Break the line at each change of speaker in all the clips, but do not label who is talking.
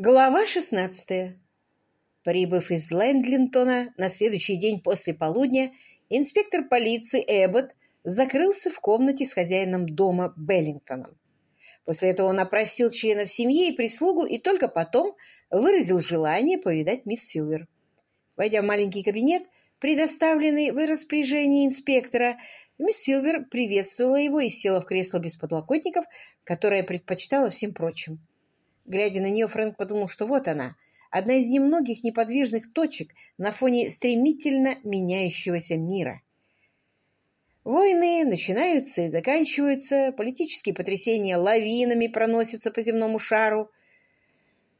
Глава шестнадцатая. Прибыв из Лэндлинтона на следующий день после полудня, инспектор полиции Эббот закрылся в комнате с хозяином дома Беллингтоном. После этого он опросил членов семьи и прислугу и только потом выразил желание повидать мисс Силвер. Войдя в маленький кабинет, предоставленный в распоряжении инспектора, мисс Силвер приветствовала его и села в кресло без подлокотников, которое предпочитала всем прочим. Глядя на нее, Фрэнк подумал, что вот она, одна из немногих неподвижных точек на фоне стремительно меняющегося мира. Войны начинаются и заканчиваются, политические потрясения лавинами проносятся по земному шару,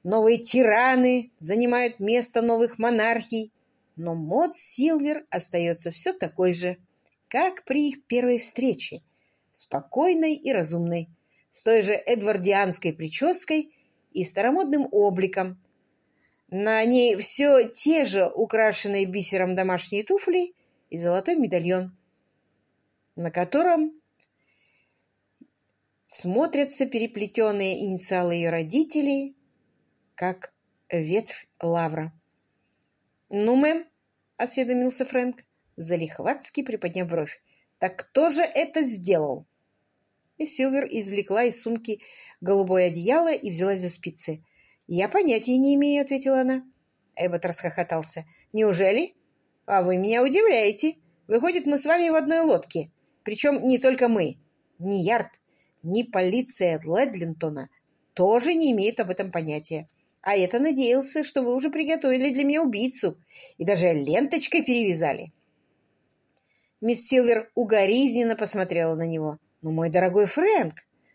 новые тираны занимают место новых монархий, но Мод Силвер остается все такой же, как при их первой встрече, спокойной и разумной, с той же эдвардианской прической и старомодным обликом. На ней все те же украшенные бисером домашние туфли и золотой медальон, на котором смотрятся переплетенные инициалы ее родителей, как ветвь лавра. «Ну, мэм», — осведомился Фрэнк, залихватски приподняв бровь, — «так кто же это сделал?» И Силвер извлекла из сумки голубое одеяло и взялась за спицы. «Я понятия не имею», — ответила она. Эббот расхохотался. «Неужели? А вы меня удивляете. Выходит, мы с вами в одной лодке. Причем не только мы. Ни Ярд, ни полиция Ледлинтона тоже не имеют об этом понятия. А это надеялся, что вы уже приготовили для меня убийцу и даже ленточкой перевязали». Мисс Силвер угоризненно посмотрела на него. «Ну, мой дорогой Фрэнк,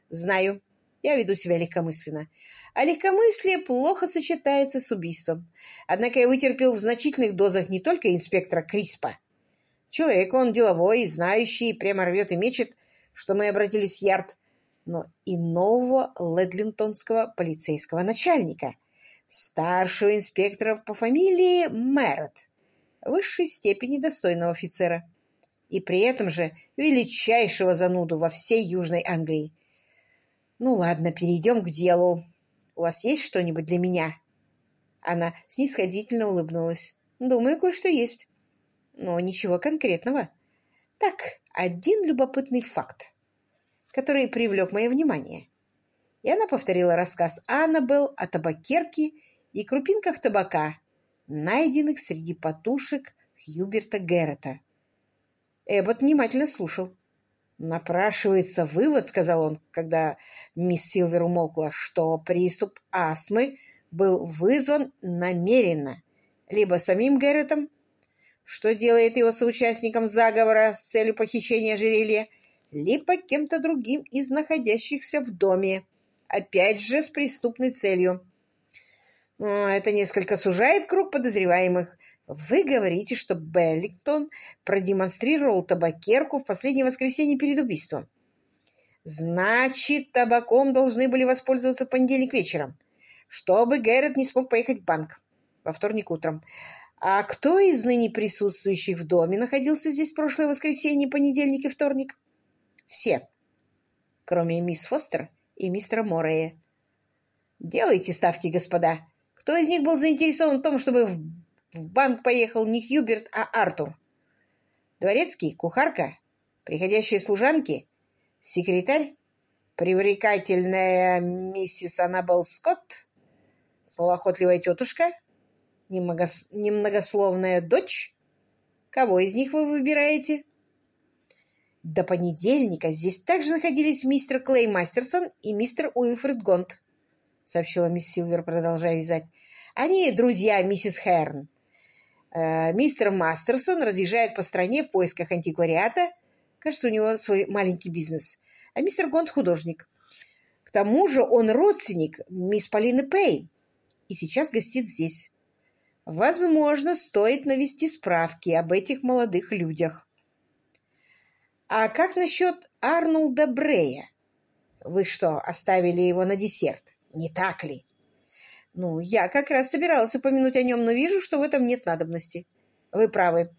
знаю, я веду себя легкомысленно. А легкомыслие плохо сочетается с убийством. Однако я вытерпел в значительных дозах не только инспектора Криспа. Человек он деловой, знающий, прямо рвет и мечет, что мы обратились в Ярд, но и нового ледлинтонского полицейского начальника, старшего инспектора по фамилии Мэрот, высшей степени достойного офицера и при этом же величайшего зануду во всей Южной Англии. Ну ладно, перейдем к делу. У вас есть что-нибудь для меня? Она снисходительно улыбнулась. Думаю, кое-что есть. Но ничего конкретного. Так, один любопытный факт, который привлек мое внимание. И она повторила рассказ Аннабелл о табакерке и крупинках табака, найденных среди потушек Хьюберта Геррета. Эббот внимательно слушал. «Напрашивается вывод, — сказал он, когда мисс Силвер умолкла, — что приступ астмы был вызван намеренно, либо самим Гэрретом, что делает его соучастником заговора с целью похищения ожерелья, либо кем-то другим из находящихся в доме, опять же с преступной целью. Это несколько сужает круг подозреваемых, вы говорите, что Беллингтон продемонстрировал табакерку в последнее воскресенье перед убийством. Значит, табаком должны были воспользоваться в понедельник вечером, чтобы Гэррет не смог поехать в банк во вторник утром. А кто из ныне присутствующих в доме находился здесь прошлое воскресенье, понедельник и вторник? Все, кроме мисс Фостер и мистера Моррея. Делайте ставки, господа. Кто из них был заинтересован в том, чтобы в в банк поехал не Хьюберт, а Артур. Дворецкий, кухарка, приходящие служанки, секретарь, привлекательная миссис Аннабелл Скотт, словоохотливая тетушка, немногословная дочь. Кого из них вы выбираете? До понедельника здесь также находились мистер Клей Мастерсон и мистер Уилфред Гонт, сообщила мисс Силвер, продолжая вязать. Они друзья миссис Хэрн. Э, мистер Мастерсон разъезжает по стране в поисках антиквариата. Кажется, у него свой маленький бизнес. А мистер Гонд — художник. К тому же он родственник мисс Полины Пейн и сейчас гостит здесь. Возможно, стоит навести справки об этих молодых людях. А как насчет Арнольда Брея? Вы что, оставили его на десерт? Не так ли? Ну, я как раз собиралась упомянуть о нем, но вижу, что в этом нет надобности. Вы правы.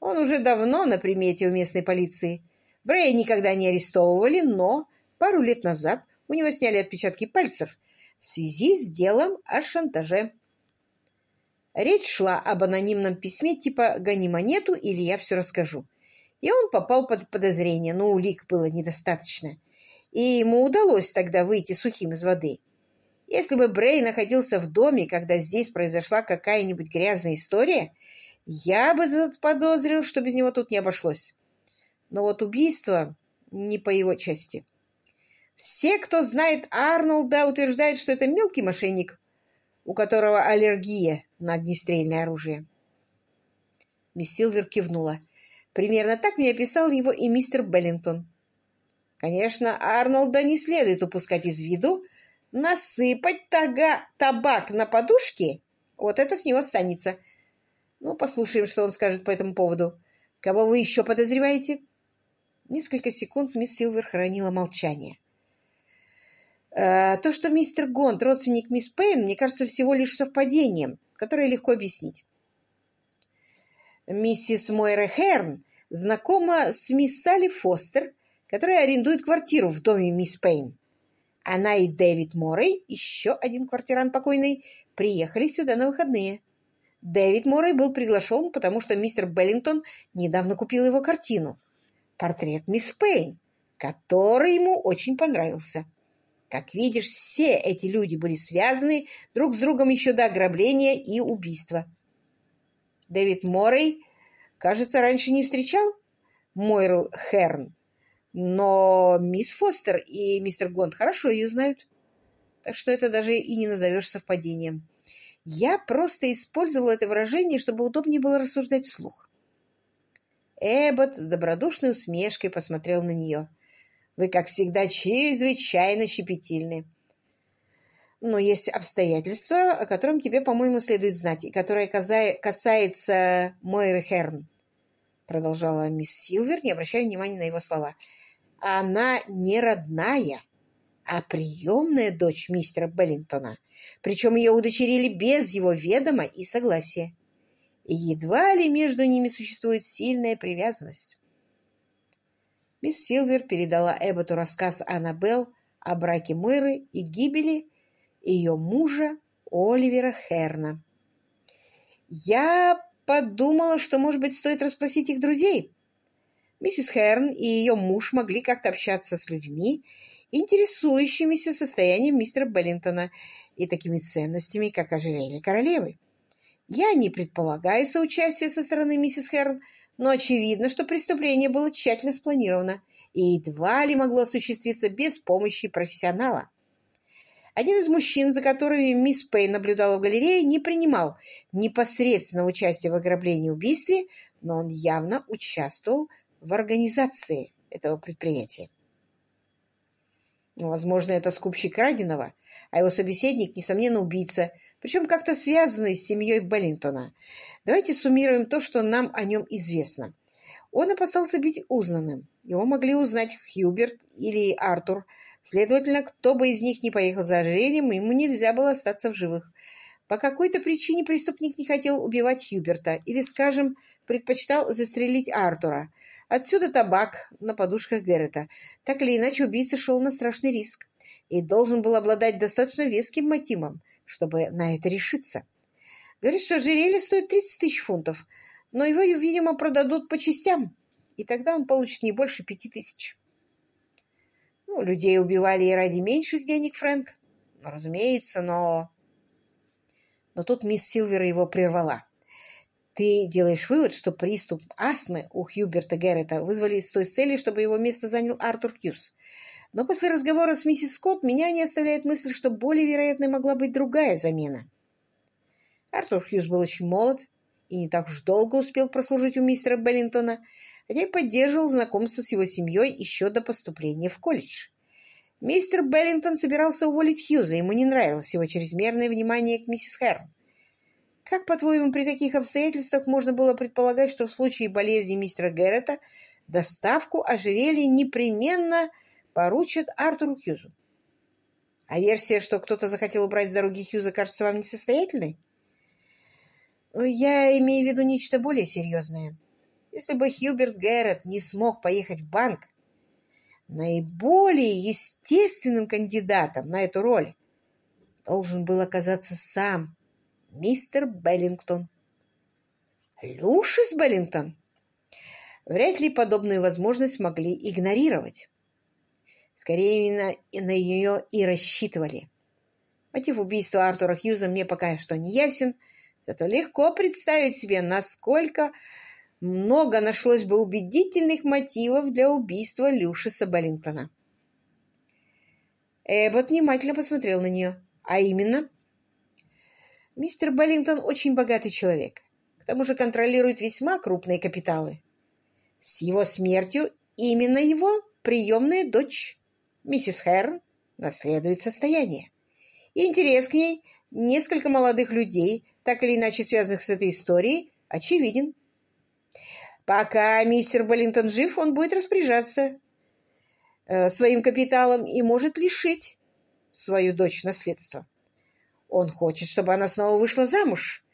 Он уже давно на примете у местной полиции. Брэя никогда не арестовывали, но пару лет назад у него сняли отпечатки пальцев в связи с делом о шантаже. Речь шла об анонимном письме типа «Гони монету» или «Я все расскажу». И он попал под подозрение, но улик было недостаточно. И ему удалось тогда выйти сухим из воды. Если бы Брей находился в доме, когда здесь произошла какая-нибудь грязная история, я бы подозрил, что без него тут не обошлось. Но вот убийство не по его части. Все, кто знает Арнольда, утверждают, что это мелкий мошенник, у которого аллергия на огнестрельное оружие. Мисс Силвер кивнула. Примерно так мне описал его и мистер Беллингтон. Конечно, Арнольда не следует упускать из виду. Насыпать тага табак на подушке — вот это с него останется. Ну, послушаем, что он скажет по этому поводу. Кого вы еще подозреваете? Несколько секунд мисс Силвер хранила молчание. Э, то, что мистер Гонт родственник мисс Пейн, мне кажется всего лишь совпадением, которое легко объяснить. Миссис Мойра Херн знакома с мисс Салли Фостер, которая арендует квартиру в доме мисс Пейн. Она и Дэвид Моррей, еще один квартирант покойный, приехали сюда на выходные. Дэвид Моррей был приглашен, потому что мистер Беллингтон недавно купил его картину «Портрет мисс Пейн», который ему очень понравился. Как видишь, все эти люди были связаны друг с другом еще до ограбления и убийства. Дэвид Моррей, кажется, раньше не встречал Мойру Херн, но мисс Фостер и мистер Гонд хорошо ее знают. Так что это даже и не назовешь совпадением. Я просто использовал это выражение, чтобы удобнее было рассуждать вслух. Эббот с добродушной усмешкой посмотрел на нее. Вы, как всегда, чрезвычайно щепетильны. Но есть обстоятельства, о котором тебе, по-моему, следует знать, и которое касается Мойры Херн, продолжала мисс Силвер, не обращая внимания на его слова. Она не родная, а приемная дочь мистера Беллингтона, причем ее удочерили без его ведома и согласия. И едва ли между ними существует сильная привязанность. Мисс Силвер передала Эбботу рассказ Аннабелл о браке Мойры и гибели ее мужа Оливера Херна. «Я подумала, что, может быть, стоит расспросить их друзей. Миссис Херн и ее муж могли как-то общаться с людьми, интересующимися состоянием мистера Беллинтона и такими ценностями, как ожерелье королевы. Я не предполагаю соучастия со стороны миссис Херн, но очевидно, что преступление было тщательно спланировано и едва ли могло осуществиться без помощи профессионала. Один из мужчин, за которыми мисс Пейн наблюдала в галерее, не принимал непосредственного участия в ограблении и убийстве, но он явно участвовал в организации этого предприятия. Возможно, это скупщик краденого, а его собеседник, несомненно, убийца – причем как-то связанный с семьей Баллинтона. Давайте суммируем то, что нам о нем известно. Он опасался быть узнанным. Его могли узнать Хьюберт или Артур. Следовательно, кто бы из них не поехал за ожерельем, ему нельзя было остаться в живых. По какой-то причине преступник не хотел убивать Хьюберта или, скажем, предпочитал застрелить Артура. Отсюда табак на подушках Геррета. Так или иначе, убийца шел на страшный риск и должен был обладать достаточно веским мотивом – чтобы на это решиться. Говорит, что ожерелье стоит 30 тысяч фунтов, но его, видимо, продадут по частям, и тогда он получит не больше пяти тысяч. Ну, людей убивали и ради меньших денег, Фрэнк. Разумеется, но... Но тут мисс Силвер его прервала. Ты делаешь вывод, что приступ астмы у Хьюберта Геррета вызвали с той целью, чтобы его место занял Артур Хьюз. Но после разговора с миссис Скотт меня не оставляет мысль, что более вероятной могла быть другая замена. Артур Хьюз был очень молод и не так уж долго успел прослужить у мистера Беллинтона, хотя и поддерживал знакомство с его семьей еще до поступления в колледж. Мистер Беллинтон собирался уволить Хьюза, ему не нравилось его чрезмерное внимание к миссис Хэрн. Как, по-твоему, при таких обстоятельствах можно было предполагать, что в случае болезни мистера Гэррета доставку ожерелья непременно поручат Артуру Хьюзу. А версия, что кто-то захотел убрать с дороги Хьюза, кажется вам несостоятельной? Я имею в виду нечто более серьезное. Если бы Хьюберт Гэррет не смог поехать в банк, наиболее естественным кандидатом на эту роль должен был оказаться сам мистер Беллингтон. Люшис Беллингтон? Вряд ли подобную возможность могли игнорировать. Скорее, на, на нее и рассчитывали. Мотив убийства Артура Хьюза мне пока что не ясен, зато легко представить себе, насколько много нашлось бы убедительных мотивов для убийства Люшиса Беллингтона. Эббот внимательно посмотрел на нее. А именно, мистер Беллингтон очень богатый человек. К тому же контролирует весьма крупные капиталы. С его смертью именно его приемная дочь, миссис Хэрн, наследует состояние. И интерес к ней несколько молодых людей, так или иначе связанных с этой историей, очевиден. Пока мистер Беллингтон жив, он будет распоряжаться э, своим капиталом и может лишить свою дочь наследства. Он хочет, чтобы она снова вышла замуж,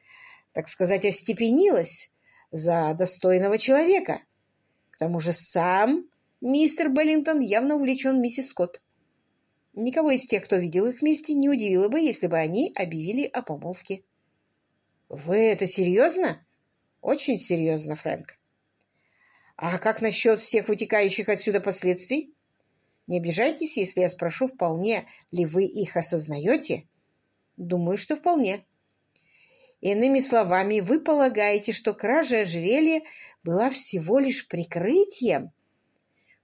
так сказать, остепенилась за достойного человека. К тому же сам мистер Беллингтон явно увлечен миссис Скотт. Никого из тех, кто видел их вместе, не удивило бы, если бы они объявили о помолвке. «Вы это серьезно?» «Очень серьезно, Фрэнк. А как насчет всех вытекающих отсюда последствий? Не обижайтесь, если я спрошу, вполне ли вы их осознаете? Думаю, что вполне. Иными словами, вы полагаете, что кража ожерелья была всего лишь прикрытием?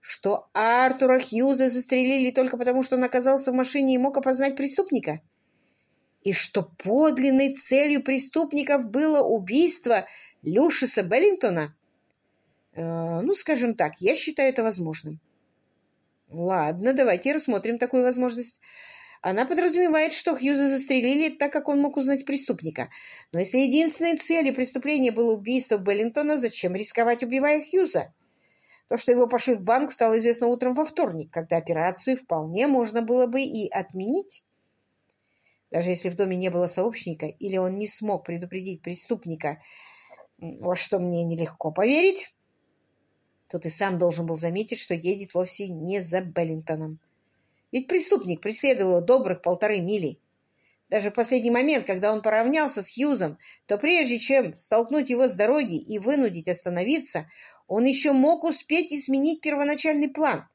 Что Артура Хьюза застрелили только потому, что он оказался в машине и мог опознать преступника? И что подлинной целью преступников было убийство Люшиса Беллингтона? Э, ну, скажем так, я считаю это возможным. Ладно, давайте рассмотрим такую возможность. Она подразумевает, что Хьюза застрелили, так как он мог узнать преступника. Но если единственной целью преступления было убийство Беллинтона, зачем рисковать, убивая Хьюза? То, что его пошли в банк, стало известно утром во вторник, когда операцию вполне можно было бы и отменить. Даже если в доме не было сообщника или он не смог предупредить преступника, во что мне нелегко поверить, то ты сам должен был заметить, что едет вовсе не за Беллинтоном. Ведь преступник преследовал добрых полторы мили. Даже в последний момент, когда он поравнялся с Хьюзом, то прежде чем столкнуть его с дороги и вынудить остановиться, он еще мог успеть изменить первоначальный план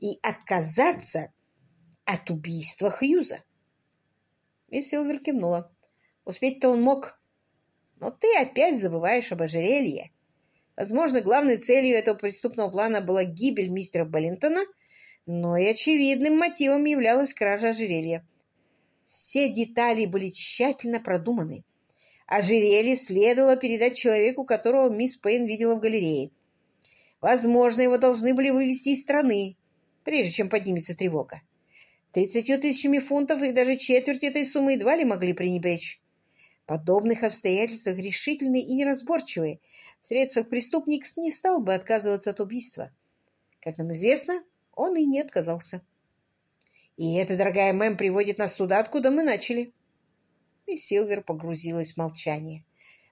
и отказаться от убийства Хьюза. Мисс Силвер кивнула. Успеть-то он мог. Но ты опять забываешь об ожерелье. Возможно, главной целью этого преступного плана была гибель мистера Баллинтона, но и очевидным мотивом являлась кража ожерелья. Все детали были тщательно продуманы. Ожерелье следовало передать человеку, которого мисс Пейн видела в галерее. Возможно, его должны были вывести из страны, прежде чем поднимется тревога. Тридцатью тысячами фунтов и даже четверть этой суммы едва ли могли пренебречь. В подобных обстоятельствах решительный и неразборчивый в средствах преступник не стал бы отказываться от убийства. Как нам известно, он и не отказался. И это, дорогая мэм, приводит нас туда, откуда мы начали. И Силвер погрузилась в молчание.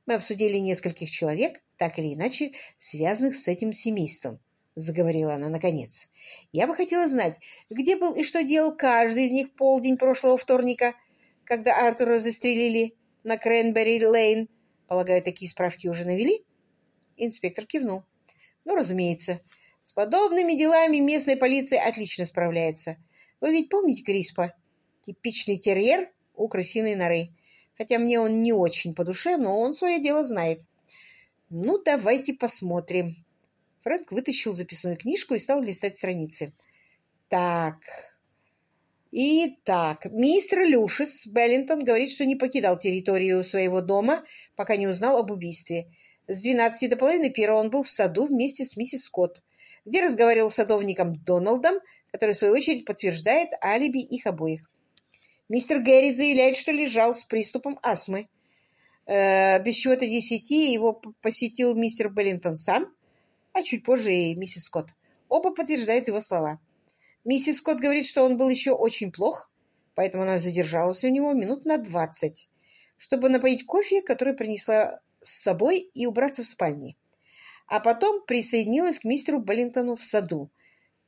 Мы обсудили нескольких человек, так или иначе связанных с этим семейством, заговорила она наконец. Я бы хотела знать, где был и что делал каждый из них полдень прошлого вторника, когда Артура застрелили на Кренбери-Лейн. Полагаю, такие справки уже навели? Инспектор кивнул. Ну, разумеется. С подобными делами местная полиция отлично справляется. Вы ведь помните Криспа? Типичный терьер у крысиной норы. Хотя мне он не очень по душе, но он свое дело знает. Ну, давайте посмотрим. Фрэнк вытащил записную книжку и стал листать страницы. Так. Итак, мистер Люшис Беллинтон говорит, что не покидал территорию своего дома, пока не узнал об убийстве. С двенадцати до половины первого он был в саду вместе с миссис Скотт, где разговаривал с садовником Дональдом, который, в свою очередь, подтверждает алиби их обоих. Мистер Геррит заявляет, что лежал с приступом астмы. Э, без чего-то десяти его посетил мистер Беллинтон сам, а чуть позже и миссис Скотт. Оба подтверждают его слова. Миссис Скотт говорит, что он был еще очень плох, поэтому она задержалась у него минут на двадцать, чтобы напоить кофе, который принесла с собой и убраться в спальне. А потом присоединилась к мистеру Баллинтону в саду.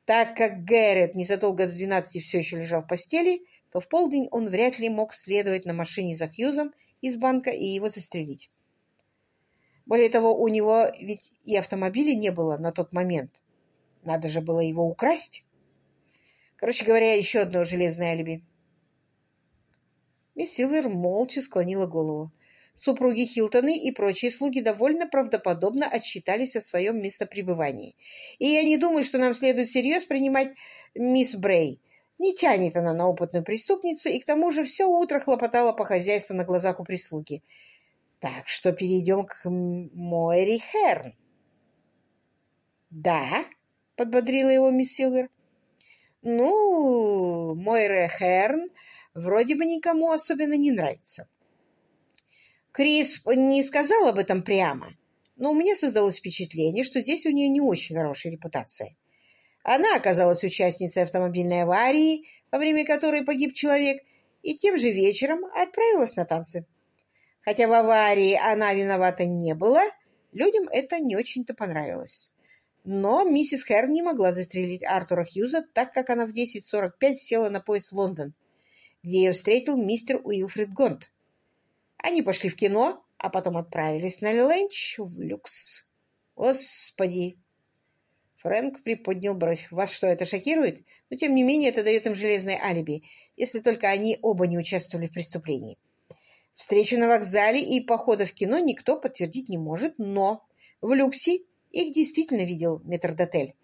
Так как Гэррет незадолго до двенадцати все еще лежал в постели, то в полдень он вряд ли мог следовать на машине за Хьюзом из банка и его застрелить. Более того, у него ведь и автомобиля не было на тот момент. Надо же было его украсть. Короче говоря, еще одно железное алиби. Мисс Силвер молча склонила голову. Супруги Хилтоны и прочие слуги довольно правдоподобно отчитались о своем местопребывании. И я не думаю, что нам следует всерьез принимать мисс Брей. Не тянет она на опытную преступницу, и к тому же все утро хлопотала по хозяйству на глазах у прислуги. Так что перейдем к Мойри Херн. «Да», — подбодрила его мисс Силвер. «Ну, Мойре Херн вроде бы никому особенно не нравится. Крис не сказал об этом прямо, но у меня создалось впечатление, что здесь у нее не очень хорошая репутация. Она оказалась участницей автомобильной аварии, во время которой погиб человек, и тем же вечером отправилась на танцы. Хотя в аварии она виновата не была, людям это не очень-то понравилось. Но миссис Хэр не могла застрелить Артура Хьюза, так как она в 10.45 села на поезд в Лондон, где ее встретил мистер Уилфрид Гонт. Они пошли в кино, а потом отправились на ленч в люкс. Господи! Фрэнк приподнял бровь. Вас что, это шокирует? Но, тем не менее, это дает им железное алиби, если только они оба не участвовали в преступлении. Встречу на вокзале и похода в кино никто подтвердить не может, но в люксе их действительно видел метрдотель.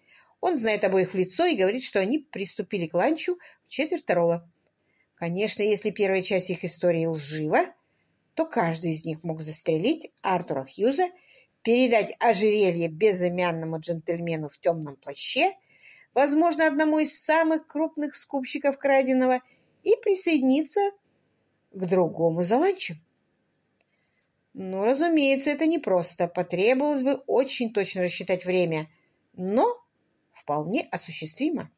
Он знает обоих в лицо и говорит, что они приступили к ланчу в четверть второго. Конечно, если первая часть их истории лжива, то каждый из них мог застрелить Артура Хьюза, передать ожерелье безымянному джентльмену в темном плаще, возможно, одному из самых крупных скупщиков краденого, и присоединиться к другому за ланчем. Ну, разумеется, это непросто. Потребовалось бы очень точно рассчитать время, но вполне осуществимо.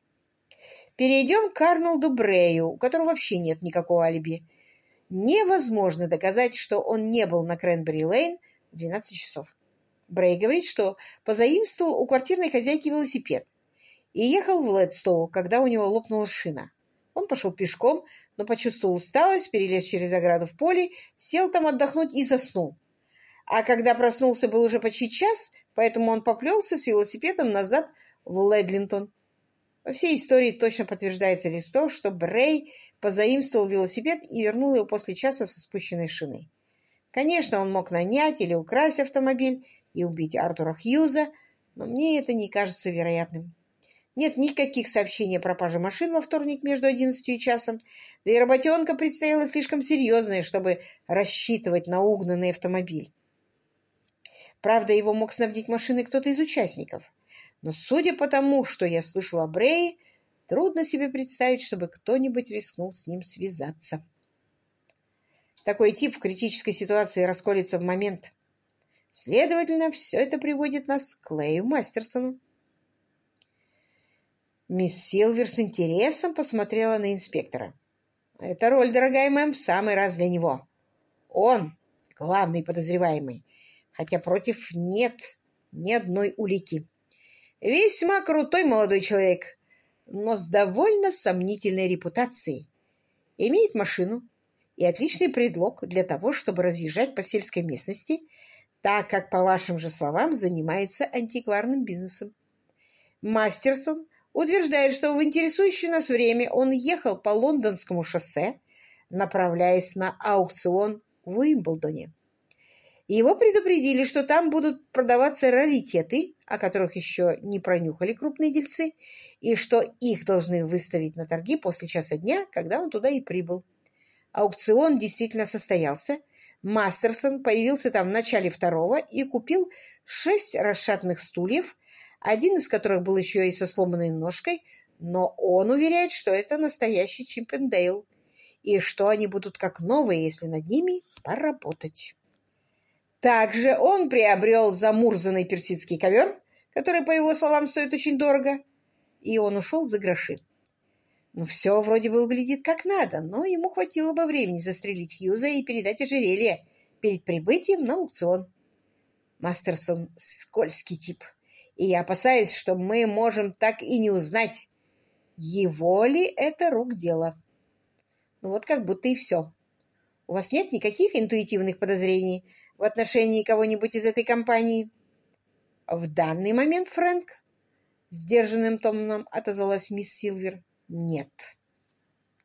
Перейдем к Арнолду Брею, у которого вообще нет никакого алиби невозможно доказать, что он не был на Кренбери-Лейн в 12 часов. Брей говорит, что позаимствовал у квартирной хозяйки велосипед и ехал в Ледстоу, когда у него лопнула шина. Он пошел пешком, но почувствовал усталость, перелез через ограду в поле, сел там отдохнуть и заснул. А когда проснулся, был уже почти час, поэтому он поплелся с велосипедом назад в Ледлинтон. Во всей истории точно подтверждается лишь то, что Брей позаимствовал велосипед и вернул его после часа со спущенной шиной. Конечно, он мог нанять или украсть автомобиль и убить Артура Хьюза, но мне это не кажется вероятным. Нет никаких сообщений о пропаже машин во вторник между одиннадцатью и часом, да и работенка предстояла слишком серьезная, чтобы рассчитывать на угнанный автомобиль. Правда, его мог снабдить машиной кто-то из участников. Но судя по тому, что я слышал о Брее, Трудно себе представить, чтобы кто-нибудь рискнул с ним связаться. Такой тип в критической ситуации расколется в момент. Следовательно, все это приводит нас к Клею Мастерсону. Мисс Силвер с интересом посмотрела на инспектора. «Эта роль, дорогая мэм, в самый раз для него. Он главный подозреваемый, хотя против нет ни одной улики. Весьма крутой молодой человек, но с довольно сомнительной репутацией. Имеет машину и отличный предлог для того, чтобы разъезжать по сельской местности, так как, по вашим же словам, занимается антикварным бизнесом. Мастерсон утверждает, что в интересующее нас время он ехал по лондонскому шоссе, направляясь на аукцион в Уимблдоне. Его предупредили, что там будут продаваться раритеты, о которых еще не пронюхали крупные дельцы, и что их должны выставить на торги после часа дня, когда он туда и прибыл. Аукцион действительно состоялся. Мастерсон появился там в начале второго и купил шесть расшатных стульев, один из которых был еще и со сломанной ножкой, но он уверяет, что это настоящий Чимпендейл, и что они будут как новые, если над ними поработать. Также он приобрел замурзанный персидский ковер, который, по его словам, стоит очень дорого, и он ушел за гроши. Ну, все вроде бы выглядит как надо, но ему хватило бы времени застрелить Хьюза и передать ожерелье перед прибытием на аукцион. Мастерсон — скользкий тип, и я опасаюсь, что мы можем так и не узнать, его ли это рук дело. Ну вот как будто и все. У вас нет никаких интуитивных подозрений в отношении кого-нибудь из этой компании? В данный момент, Фрэнк, сдержанным тоном отозвалась мисс Силвер, нет.